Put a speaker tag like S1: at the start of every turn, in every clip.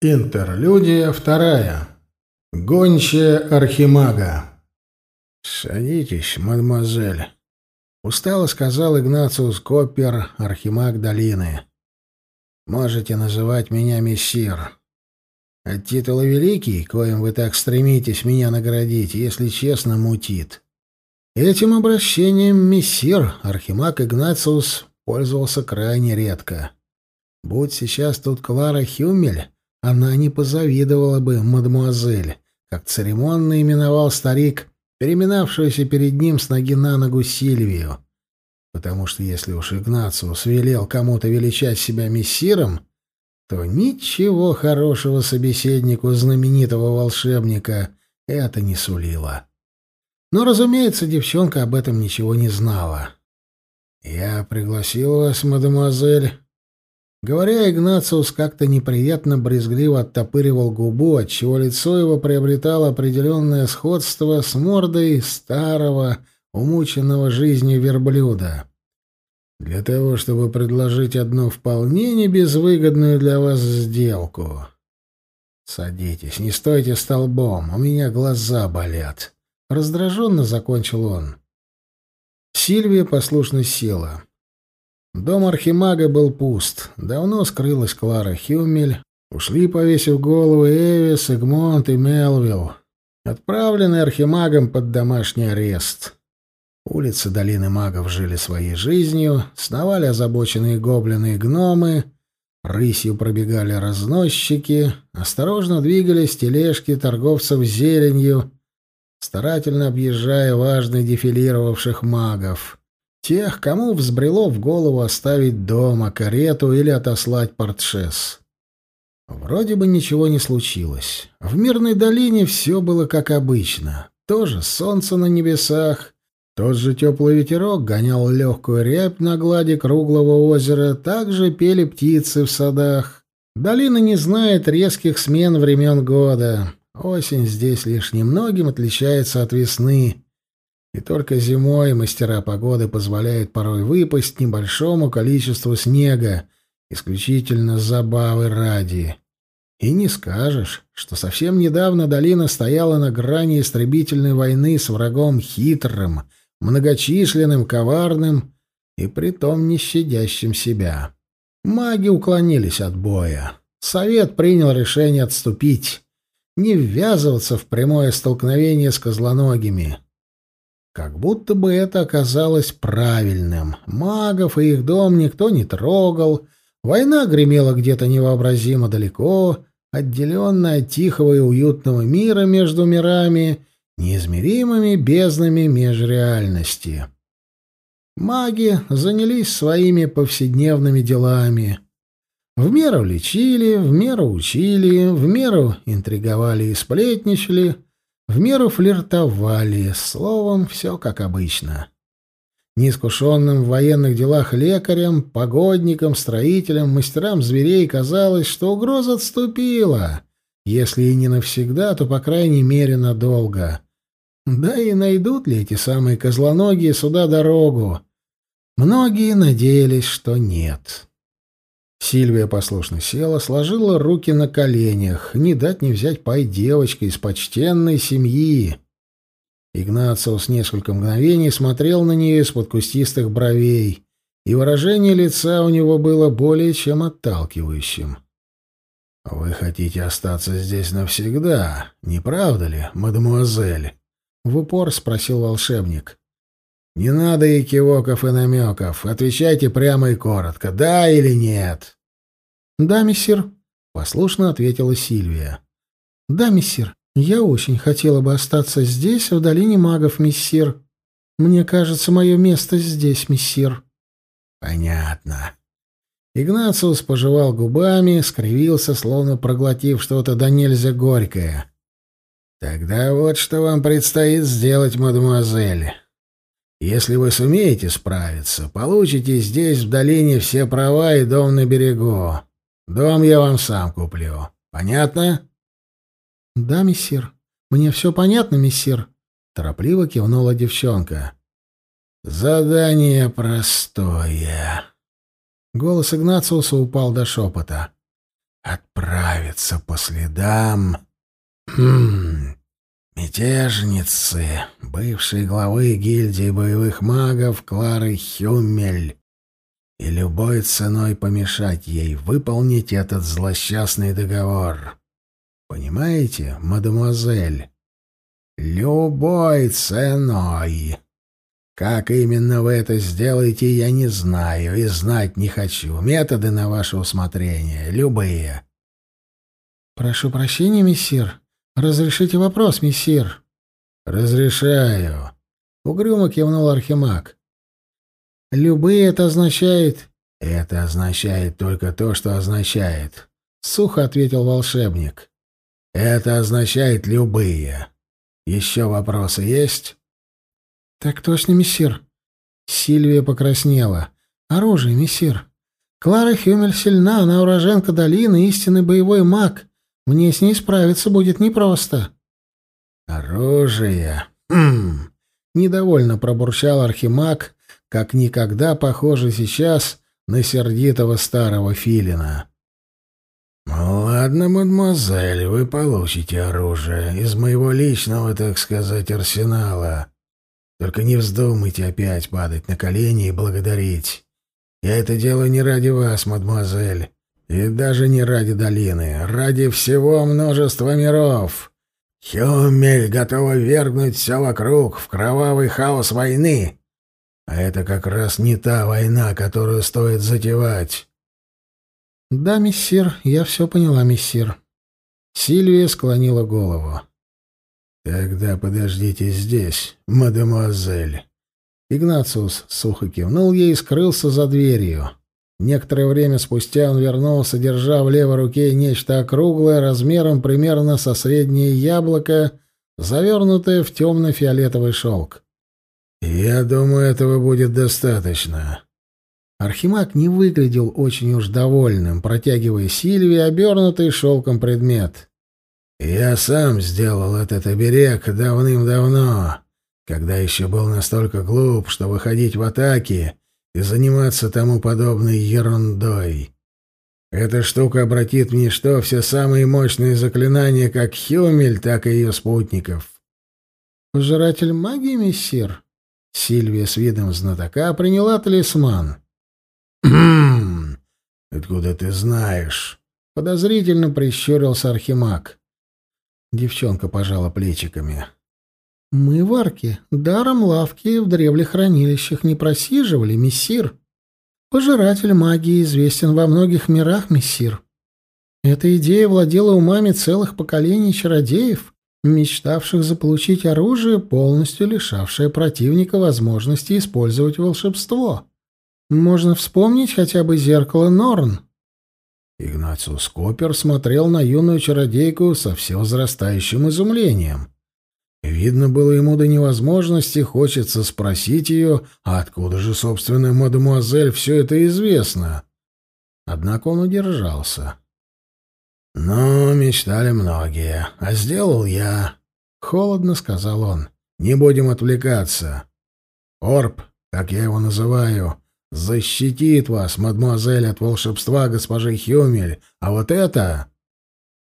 S1: Интерлюдия вторая. Гончая архимага. «Садитесь, мадемуазель», — устало сказал Игнациус Коппер, архимаг долины. «Можете называть меня мессир. От титула великий, коим вы так стремитесь меня наградить, если честно, мутит. Этим обращением мессир, архимаг Игнациус, пользовался крайне редко. Будь сейчас тут Клара Хюмель, она не позавидовала бы мадемуазель, как церемонно именовал старик, переминавшуюся перед ним с ноги на ногу Сильвию. Потому что если уж Игнациус велел кому-то величать себя мессиром, то ничего хорошего собеседнику знаменитого волшебника это не сулило. Но, разумеется, девчонка об этом ничего не знала. «Я пригласил вас, мадемуазель», Говоря, Игнациус как-то неприятно брезгливо оттопыривал губу, отчего лицо его приобретало определенное сходство с мордой старого, умученного жизнью верблюда. Для того, чтобы предложить одну вполне небезвыгодную для вас сделку. Садитесь, не стойте столбом, у меня глаза болят. Раздраженно закончил он. Сильвия послушно села. Дом архимага был пуст. Давно скрылась Клара Хюмель. Ушли, повесив голову, Эвис, Эгмонт и Мелвилл, отправленные архимагом под домашний арест. Улицы долины магов жили своей жизнью, сновали озабоченные гоблины и гномы, рысью пробегали разносчики, осторожно двигались тележки торговцев зеленью, старательно объезжая важных дефилировавших магов. Тех, кому взбрело в голову оставить дома карету или отослать портшес. Вроде бы ничего не случилось. В мирной долине все было как обычно. Тоже солнце на небесах, тот же теплый ветерок гонял легкую рябь на глади круглого озера, также пели птицы в садах. Долина не знает резких смен времен года. Осень здесь лишь немногим отличается от весны, и только зимой мастера погоды позволяют порой выпасть небольшому количеству снега, исключительно забавы ради. И не скажешь, что совсем недавно долина стояла на грани истребительной войны с врагом хитрым, многочисленным, коварным и притом не щадящим себя. Маги уклонились от боя. Совет принял решение отступить, не ввязываться в прямое столкновение с козлоногими. Как будто бы это оказалось правильным. Магов и их дом никто не трогал. Война гремела где-то невообразимо далеко, отделенная от тихого и уютного мира между мирами, неизмеримыми безднами межреальности. Маги занялись своими повседневными делами. В меру лечили, в меру учили, в меру интриговали и сплетничали — в меру флиртовали, словом, все как обычно. Неискушенным в военных делах лекарям, погодникам, строителям, мастерам зверей казалось, что угроза отступила. Если и не навсегда, то, по крайней мере, надолго. Да и найдут ли эти самые козлоногие сюда дорогу? Многие надеялись, что нет. Сильвия послушно села, сложила руки на коленях. Не дать не взять пай девочка из почтенной семьи. Игнациус несколько мгновений смотрел на нее из-под кустистых бровей, и выражение лица у него было более чем отталкивающим. «Вы хотите остаться здесь навсегда, не правда ли, мадемуазель?» — в упор спросил волшебник. «Не надо и кивоков, и намеков. Отвечайте прямо и коротко, да или нет?» «Да, мессир», — послушно ответила Сильвия. «Да, мессир, я очень хотела бы остаться здесь, в долине магов, мессир. Мне кажется, мое место здесь, мессир». «Понятно». Игнациус пожевал губами, скривился, словно проглотив что-то да нельзя горькое. «Тогда вот что вам предстоит сделать, мадемуазель. Если вы сумеете справиться, получите здесь, в долине, все права и дом на берегу. Дом я вам сам куплю. Понятно? — Да, мессир. Мне все понятно, мессир. Торопливо кивнула девчонка. — Задание простое. Голос Игнациуса упал до шепота. отправиться по следам хм, мятежницы, бывшей главы гильдии боевых магов Клары Хюмель, и любой ценой помешать ей выполнить этот злосчастный договор. Понимаете, мадемуазель? Любой ценой. Как именно вы это сделаете, я не знаю и знать не хочу. Методы на ваше усмотрение, любые.
S2: Прошу прощения, мессир. Разрешите вопрос, мессир.
S1: Разрешаю. Угрюмо кивнул Архимаг.
S2: Любые это означает...
S1: Это означает только то, что означает. Сухо ответил волшебник. Это означает любые. Еще вопросы есть?
S2: «Так точно, мессир». Сильвия покраснела. «Оружие, мессир. Клара Хюмель сильна, она уроженка долины, истинный боевой маг. Мне с ней справиться будет непросто».
S1: «Оружие? Хм!» — недовольно пробурчал архимаг, как никогда похоже сейчас на сердитого старого филина. «Ладно, мадемуазель, вы получите оружие из моего личного, так сказать, арсенала. Только не вздумайте опять падать на колени и благодарить. Я это делаю не ради вас, мадемуазель, и даже не ради долины, ради всего множества миров. Хюмель готова вергнуть все вокруг в кровавый хаос войны. А это как раз не та война, которую стоит затевать.
S2: «Да, мессир, я все поняла, мессир». Сильвия склонила голову.
S1: «Тогда подождите здесь, мадемуазель».
S2: Игнациус сухо кивнул ей и скрылся за дверью. Некоторое время спустя он вернулся, держа в левой руке нечто округлое, размером примерно со среднее яблоко, завернутое в темно-фиолетовый шелк.
S1: «Я думаю, этого будет достаточно».
S2: Архимаг не выглядел очень уж довольным, протягивая Сильвии обернутый шелком предмет.
S1: Я сам сделал этот оберег давным-давно, когда еще был настолько глуп, что выходить в атаки и заниматься тому подобной ерундой. Эта штука обратит в ничто все самые мощные заклинания как Хюмель, так и ее спутников.
S2: «Пожиратель магии, мессир?» Сильвия с видом знатока приняла талисман.
S1: «Хм! Откуда ты знаешь?»
S2: Подозрительно прищурился Архимаг. Девчонка пожала плечиками. «Мы в арке, даром лавки в древних хранилищах не просиживали, мессир. Пожиратель магии известен во многих мирах, мессир. Эта идея владела умами целых поколений чародеев, мечтавших заполучить оружие, полностью лишавшее противника возможности использовать волшебство. Можно вспомнить хотя бы зеркало Норн».
S1: Игнациус Копер смотрел на юную чародейку со все возрастающим изумлением. Видно было ему до невозможности, хочется спросить ее, а откуда же, собственно, мадемуазель все это известно? Однако он удержался. «Ну, мечтали многие, а сделал я», — холодно сказал он. «Не будем отвлекаться. Орб, как я его называю, защитит вас, мадмуазель, от волшебства госпожи Хюмель, а вот это...»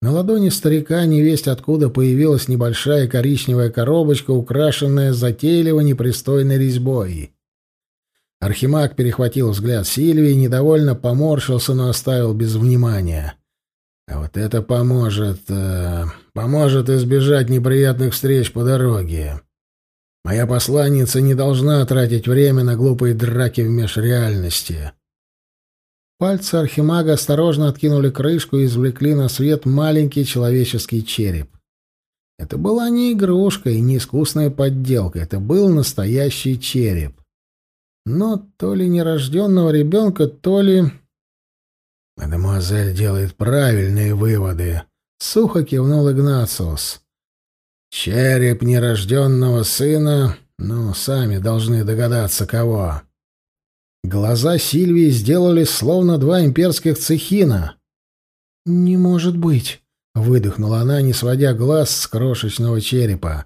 S1: На ладони старика невесть откуда появилась небольшая коричневая коробочка, украшенная затейливо непристойной резьбой. Архимаг перехватил взгляд Сильвии, недовольно поморщился, но оставил без внимания. «А вот это поможет... Э, поможет избежать неприятных встреч по дороге». Моя посланница не должна тратить время на глупые драки в межреальности.
S2: Пальцы архимага осторожно откинули крышку и извлекли на свет маленький человеческий череп. Это была не игрушка и не искусная подделка, это был настоящий череп. Но то ли нерожденного ребенка, то ли...
S1: «Мадемуазель делает правильные выводы», — сухо кивнул Игнациус. Череп нерожденного сына, ну, сами должны догадаться, кого.
S2: Глаза Сильвии сделали словно два имперских цехина. «Не может быть!» — выдохнула она, не сводя глаз с крошечного черепа.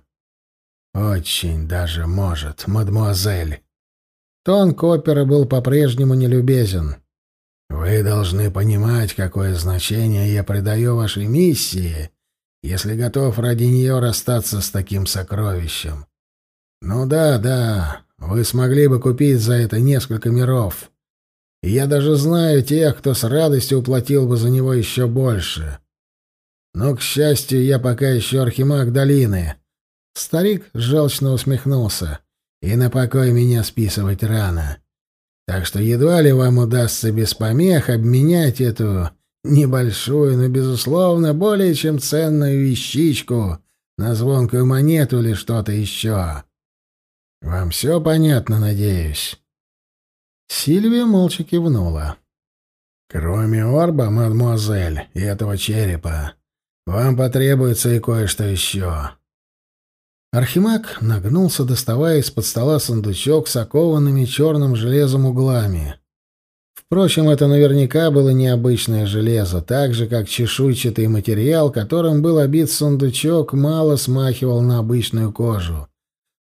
S1: «Очень даже может, мадемуазель».
S2: Тон Коппера был по-прежнему нелюбезен.
S1: Вы должны понимать, какое значение я придаю вашей миссии, если готов ради нее расстаться с таким сокровищем. Ну да, да, вы смогли бы купить за это несколько миров. И я даже знаю тех, кто с радостью уплатил бы за него еще больше. Но, к счастью, я пока еще архимаг долины. Старик желчно усмехнулся. И на покой меня списывать рано. Так что едва ли вам удастся без помех обменять эту небольшую, но, безусловно, более чем ценную вещичку на звонкую монету или что-то еще. Вам все понятно, надеюсь?» Сильвия молча кивнула. «Кроме орба, мадемуазель, и этого черепа, вам потребуется и кое-что еще». Архимаг нагнулся, доставая из-под стола сундучок с окованными черным железом углами. Впрочем, это наверняка было необычное железо, так же, как чешуйчатый материал, которым был обит сундучок, мало смахивал на обычную кожу.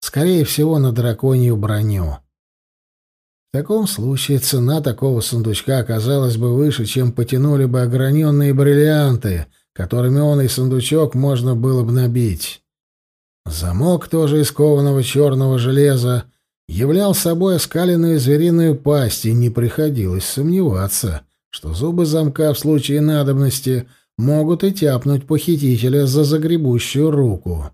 S1: Скорее всего, на драконью броню. В таком случае цена такого сундучка оказалась бы выше, чем потянули бы ограненные бриллианты, которыми он и сундучок можно было бы набить. Замок, тоже из кованого черного железа, являл собой оскаленную звериную пасть, и не приходилось сомневаться, что зубы замка в случае надобности могут и тяпнуть похитителя за загребущую руку.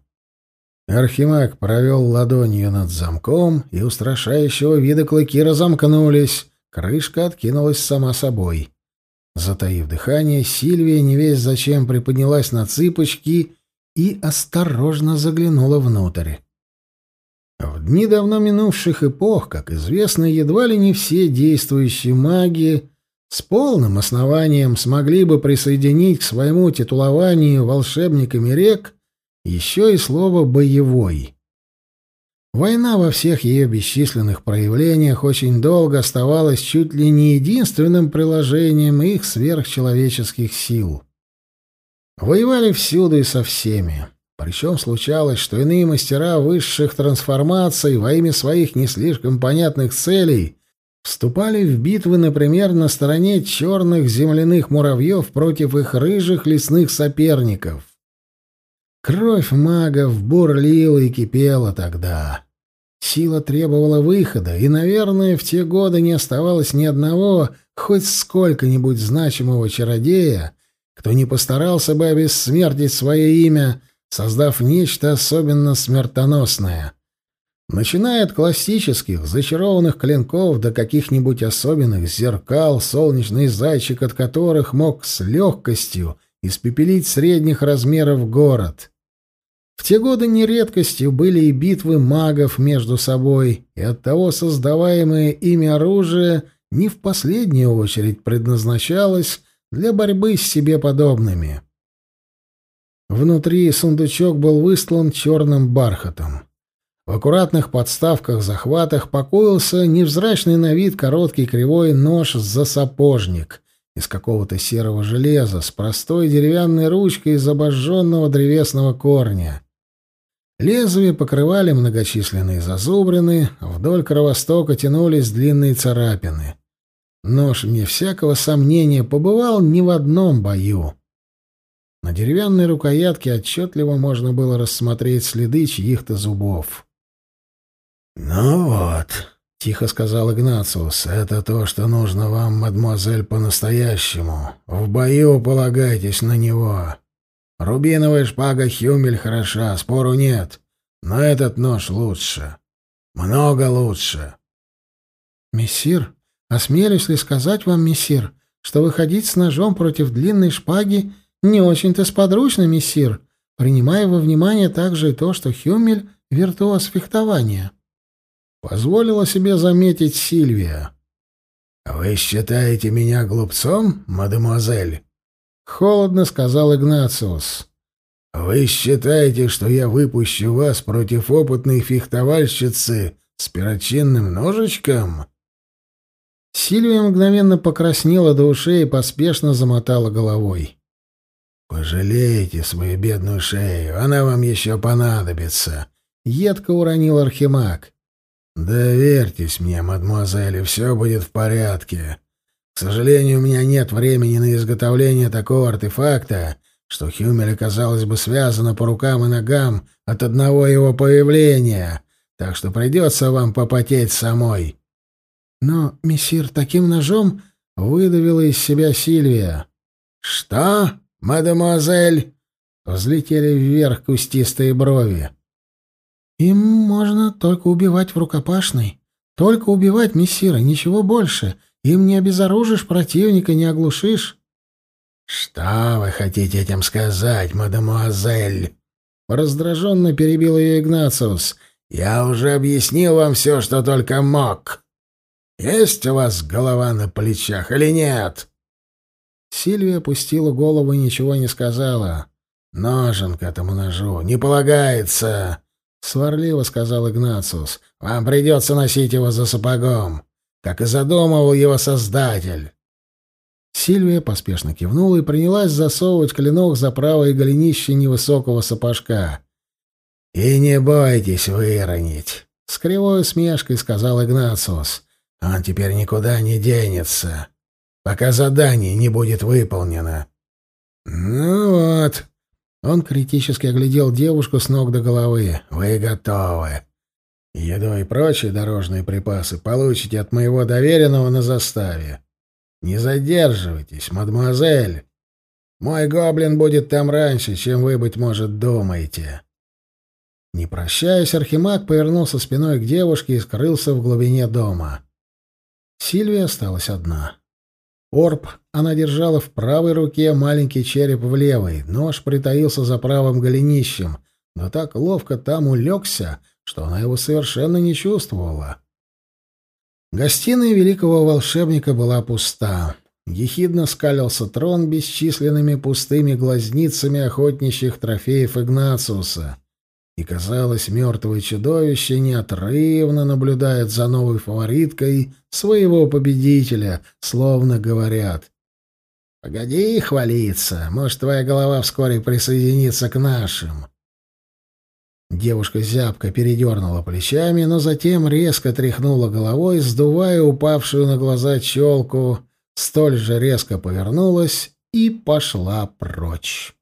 S1: Архимаг провел ладонью над замком, и устрашающего вида клыки разомкнулись, крышка откинулась сама собой. Затаив дыхание, Сильвия не весь зачем приподнялась на цыпочки и осторожно заглянула внутрь. В дни давно минувших эпох, как известно, едва ли не все действующие маги с полным основанием смогли бы присоединить к своему титулованию волшебниками рек еще и слово «боевой». Война во всех ее бесчисленных проявлениях очень долго оставалась чуть ли не единственным приложением их сверхчеловеческих сил. Воевали всюду и со всеми. Причем случалось, что иные мастера высших трансформаций во имя своих не слишком понятных целей вступали в битвы, например, на стороне черных земляных муравьев против их рыжих лесных соперников. Кровь магов бурлила и кипела тогда. Сила требовала выхода, и, наверное, в те годы не оставалось ни одного, хоть сколько-нибудь значимого чародея, кто не постарался бы обессмертить свое имя, создав нечто особенно смертоносное. Начиная от классических зачарованных клинков до каких-нибудь особенных зеркал, солнечный зайчик от которых мог с легкостью испепелить средних размеров город. В те годы нередкостью были и битвы магов между собой, и оттого создаваемое ими оружие не в последнюю очередь предназначалось для борьбы с себе подобными. Внутри сундучок был выстлан черным бархатом. В аккуратных подставках-захватах покоился невзрачный на вид короткий кривой нож за сапожник из какого-то серого железа с простой деревянной ручкой из обожженного древесного корня. Лезвия покрывали многочисленные зазубрины, вдоль кровостока тянулись длинные царапины. Нож, вне всякого сомнения, побывал не в одном бою. На деревянной рукоятке отчетливо можно было рассмотреть следы чьих-то зубов. «Ну вот», — тихо сказал Игнациус, — «это то, что нужно вам, мадемуазель, по-настоящему. В бою полагайтесь на него. Рубиновая шпага Хюмель хороша, спору нет, но этот нож лучше. Много лучше».
S2: «Мессир?» Осмелюсь ли сказать вам, мессир, что выходить с ножом против длинной шпаги не очень-то сподручно, мессир, принимая во внимание также и то, что Хюмель — виртуоз фехтования.
S1: Позволила себе заметить Сильвия. «Вы считаете меня глупцом, мадемуазель?» — холодно сказал Игнациус. «Вы считаете, что я выпущу вас против опытной фехтовальщицы с перочинным ножичком?»
S2: Сильвия мгновенно покраснела до ушей и поспешно замотала головой.
S1: «Пожалейте свою бедную шею, она вам еще понадобится», — едко уронил Архимаг. «Доверьтесь мне, мадемуазель, все будет в порядке. К сожалению, у меня нет времени на изготовление такого артефакта, что Хюмель казалось бы, связано по рукам и ногам от одного его появления, так что придется вам попотеть самой.
S2: Но, мессир, таким ножом выдавила из себя Сильвия.
S1: «Что, мадемуазель?» Взлетели вверх кустистые брови.
S2: «Им можно только убивать в рукопашной. Только убивать, мессира, ничего больше. Им не обезоружишь противника, не оглушишь».
S1: «Что вы хотите этим сказать, мадемуазель?» Раздраженно перебил ее Игнациус. «Я уже объяснил вам все, что только мог. Есть у вас голова на плечах или нет?»
S2: Сильвия опустила голову и ничего не сказала.
S1: «Ножен к этому ножу не полагается», — сварливо сказал Игнациус. «Вам придется носить его за сапогом, как и задумывал его создатель».
S2: Сильвия поспешно кивнула и принялась засовывать клинок за правое голенище невысокого сапожка.
S1: «И не бойтесь выронить», — с кривой усмешкой сказал Игнациус. «Он теперь никуда не денется, пока задание не будет выполнено». «Ну вот», — он критически оглядел девушку с ног до головы, — «вы готовы. Еду и прочие дорожные припасы получите от моего доверенного на заставе». Не задерживайтесь, мадемуазель. Мой гоблин будет там раньше, чем вы, быть может, думаете. Не прощаясь, Архимаг повернулся спиной к девушке и скрылся в глубине дома. Сильвия осталась одна. Орб она держала в правой руке, маленький череп в левой, нож притаился за правым голенищем, но так ловко там улегся, что она его совершенно не чувствовала. Гостиная великого волшебника была пуста. Ехидно скалился трон бесчисленными пустыми глазницами охотничьих трофеев Игнациуса. И, казалось, мертвое чудовище неотрывно наблюдает за новой фавориткой своего победителя, словно говорят. «Погоди хвалиться, может, твоя голова вскоре присоединится к нашим». Девушка зябко передернула плечами, но затем резко тряхнула головой, сдувая упавшую на глаза челку, столь же резко повернулась и пошла прочь.